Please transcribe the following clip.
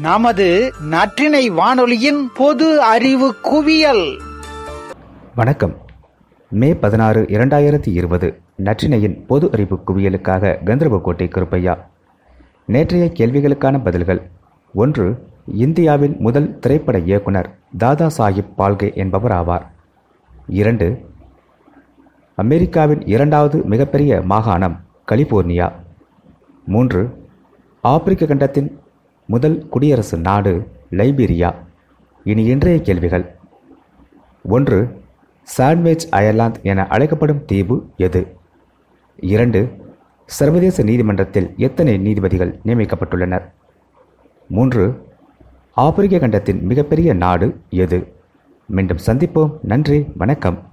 நமது நற்றினை வானொலியின் பொது அறிவு குவியல். வணக்கம். மே பதினாறு இரண்டாயிரத்தி இருபது நற்றினையின் பொது அறிவு குவியலுக்காக கந்தர்வக்கோட்டை கருப்பையா. நேற்றைய கேள்விகளுக்கான பதில்கள். ஒன்று இந்தியாவின் முதல் திரைப்பட இயக்குனர் தாதா சாஹிப் பால்கே என்பவர் ஆவார். இரண்டு அமெரிக்காவின் இரண்டாவது மிகப்பெரிய மாகாணம் கலிபோர்னியா. மூன்று ஆப்பிரிக்க கண்டத்தின் முதல் குடியரசு நாடு லைபீரியா. இனி இன்றைய கேள்விகள். ஒன்று சாண்ட்விச் அயர்லாந்து என அழைக்கப்படும் தீவு எது? இரண்டு சர்வதேச நீதிமன்றத்தில் எத்தனை நீதிபதிகள் நியமிக்கப்பட்டுள்ளனர்? மூன்று ஆப்பிரிக்க கண்டத்தின் மிகப்பெரிய நாடு எது? மீண்டும் சந்திப்போம். நன்றி வணக்கம்.